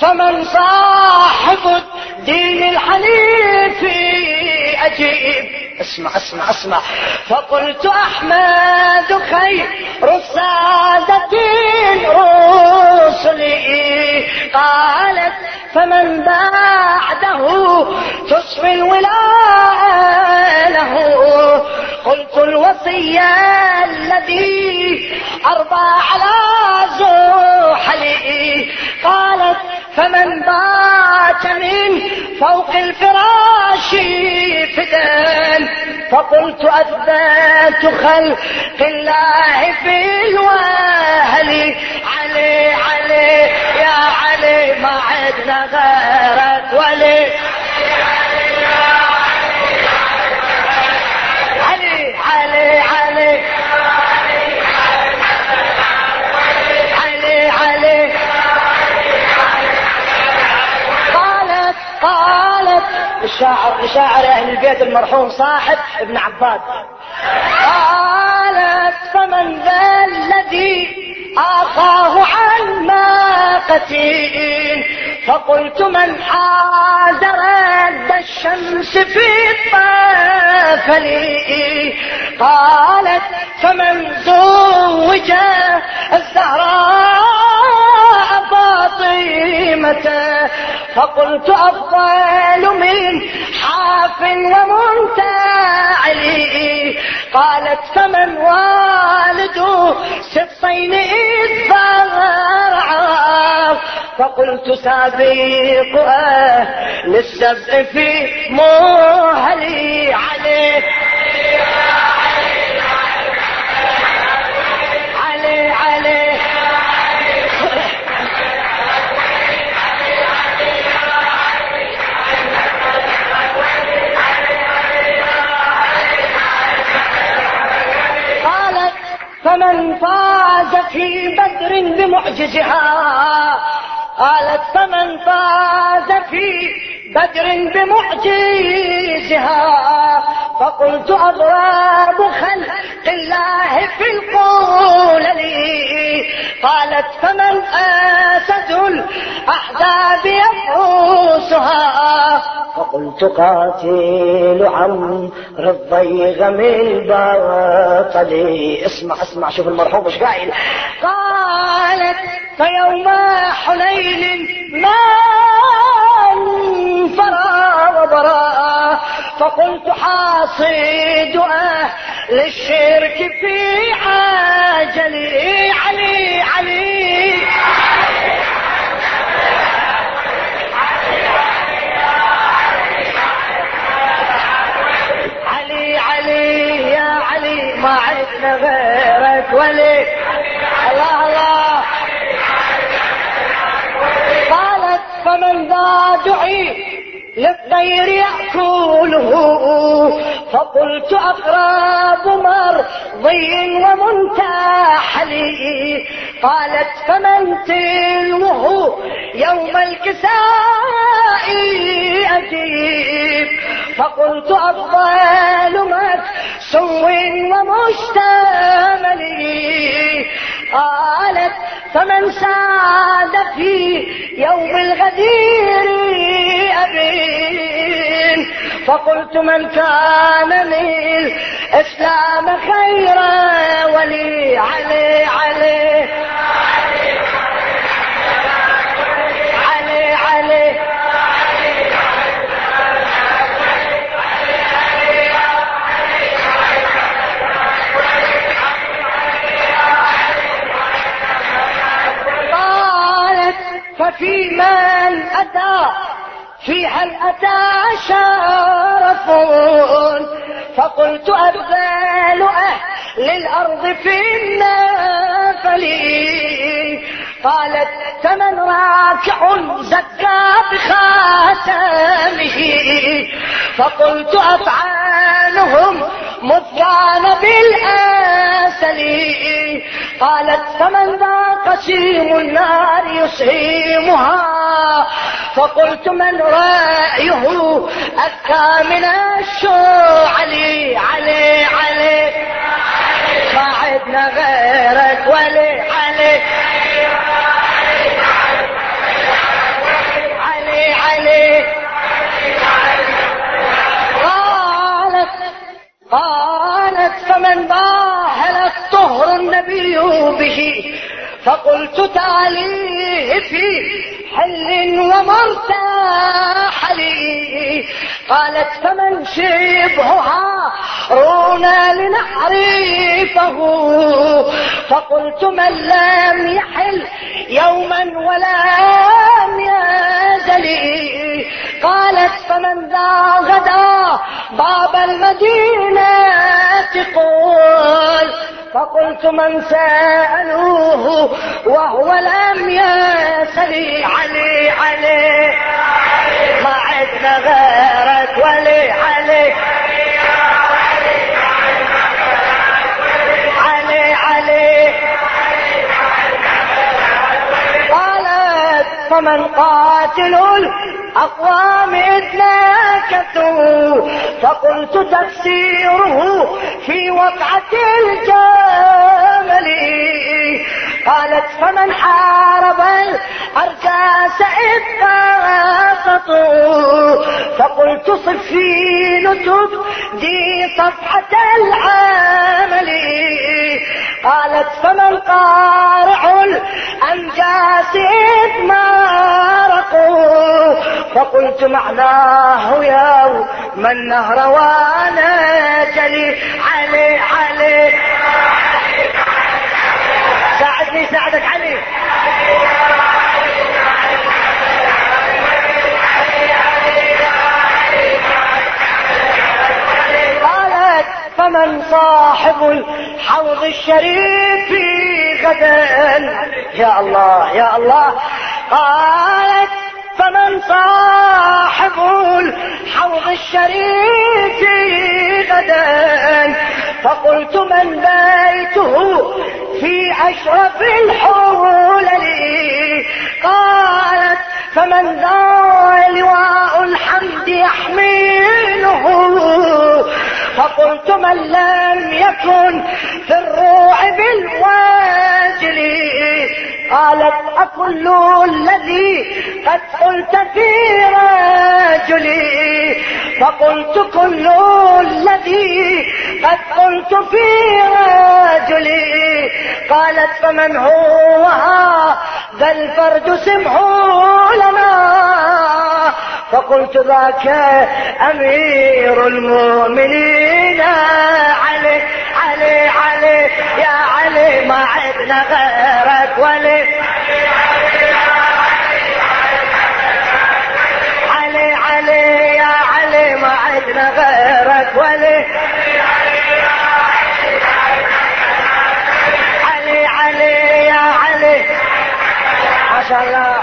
فمن صاحب الدين الحنيف أجيب. اسمع اسمع اسمع. فقلت أحمد خير السادة رسلي. قالت فمن بعده تصفي الولاء له. قلت الوصية الذي أرضى على زحلي. قالت فمن بات من فوق الفراش فدان. فقلت أثبات خلق الله في الوهل علي علي يا علي ما عدنا غيرك ولي. الشاعر شاعر أهل البيت المرحوم صاحب ابن عباد قالت فمن ذا الذي اخاه عن ما قتيل فقلت من حاد رد الشمس في الطفل قالت فمن زوج الزهراء فاطمة؟ فقلت أفضل حاف ومنتعلي قالت فمن والد سبطين إذ فقلت سابق أهل السبع في مهلي عليه. بمعجزها قالت فمن فاز في بدر بمعجزها فقلت أضراب خلق الله في القول لي. قالت فمن أسد الأحزاب يفوسها فقلت قاتل عمرو الضيغم الباطل اسمع اسمع شوف المرحوم إيش قايل. قالت فيوم حنين ما فرا وبراء فقلت حاصد أهل الشرك في عجلي علي علي علي. ما عدنا غيرك ولي الله الله. قالت فمن ذا دعي للطير يأكله. فقلت أقرب مرضي ومنتحلي قالت فمن تلوه يوم الكساء أجيب. فقلت أفضل مكسو ومشتمل قالت فمن ساد في يوم الغدير أبين. فقلت من كان للإسلام خيرا ولي علي علي. ففي من أتى في هل أتى شرف فقلت أبذل أهل الأرض في النفل قالت فمن راكع زكى بخاتمه. فقلت أفعالهم مذ كان بالأسل قالت فمن ذا قسيم النار يسهمها فقلت من رأيه من الشو علي علي علي. ما عدنا غيرك ولي علي علي علي. قالت فمن ذا النبي به. فقلت تعاليه في حل ومرتاح لي. قالت فمن شبهها رونا لنعرفه فقلت من لم يحل يوما ولم يزل قالت فمن ذا غدا باب المدينة قول فقلت من سألوه وهو لم يسلي علي علي. ما عدنا غيرك ولي علي. فمن قاتل الأقوام إذ ناكثوا فقلت تفسيره في وقعة الجمل. قالت فمن حارب الأرجاس إذ قاسطوا فقلت صفين تبدي صفحة العمل. قالت فمن قارع الأنجاس إذ مارقوا فقلت معناه يا من نهر وأنا جلي علي علي. ساعدني ساعدك علي. قالت فمن صاحب الحوض الشريف غدا يا الله يا الله. فمن صاحب الحوض الشريف غدا. فقلت من بيته في أشرف الحولل قالت فمن ذا لواء الحمد يحمله فقلت من لم يكن في الروع بالواجل. قالت أكل الذي قد قلت في رجلي. فقلت كل الذي قد قلت في رجلي. قالت فمن هو هذا الفرد؟ سمه لنا. فقلت ذاك أمير المؤمنين. علي علي علي يا علي ما عدنا غيرك ولي. علي علي يا علي ما عدنا غيرك ولي. علي علي يا علي. ما شاء الله.